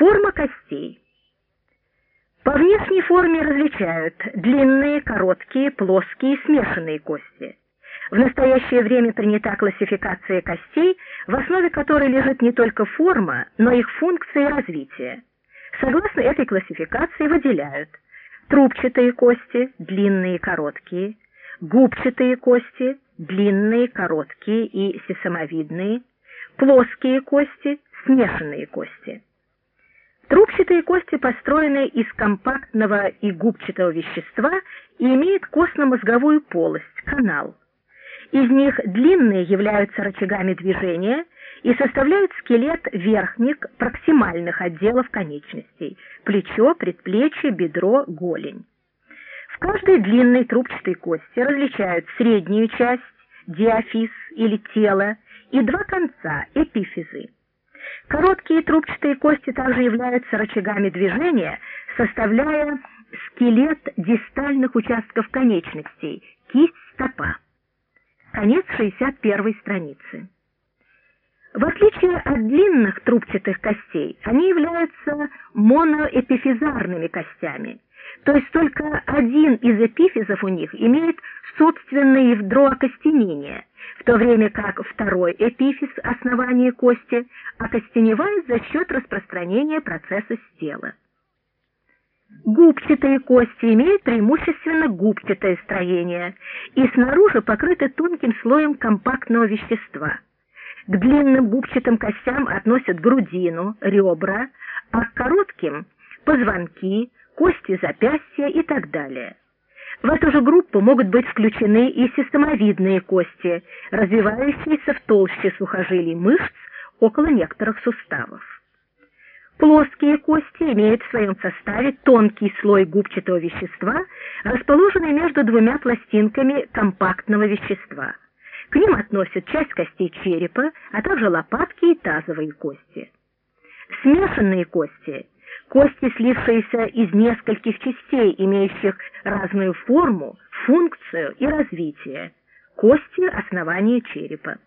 Форма костей. По внешней форме различают длинные, короткие, плоские и смешанные кости. В настоящее время принята классификация костей, в основе которой лежит не только форма, но их функция и развитие. Согласно этой классификации выделяют трубчатые кости, длинные и короткие, губчатые кости, длинные, короткие и сисамовидные, плоские кости, смешанные кости. Трубчатые кости построены из компактного и губчатого вещества и имеют костно-мозговую полость, канал. Из них длинные являются рычагами движения и составляют скелет верхних проксимальных отделов конечностей – плечо, предплечье, бедро, голень. В каждой длинной трубчатой кости различают среднюю часть, диафиз или тело, и два конца – эпифизы. Короткие трубчатые кости также являются рычагами движения, составляя скелет дистальных участков конечностей, кисть стопа. Конец 61 страницы. В отличие от длинных трубчатых костей, они являются моноэпифизарными костями, то есть только один из эпифизов у них имеет собственное ядро окостенения, в то время как второй эпифиз основания кости окостеневает за счет распространения процесса с тела. Губчатые кости имеют преимущественно губчатое строение и снаружи покрыты тонким слоем компактного вещества. К длинным губчатым костям относят грудину, ребра, а к коротким – позвонки, кости запястья и так далее. В эту же группу могут быть включены и системовидные кости, развивающиеся в толще сухожилий мышц около некоторых суставов. Плоские кости имеют в своем составе тонкий слой губчатого вещества, расположенный между двумя пластинками компактного вещества. К ним относят часть костей черепа, а также лопатки и тазовые кости. Смешанные кости – кости, слившиеся из нескольких частей, имеющих разную форму, функцию и развитие. Кости основания черепа.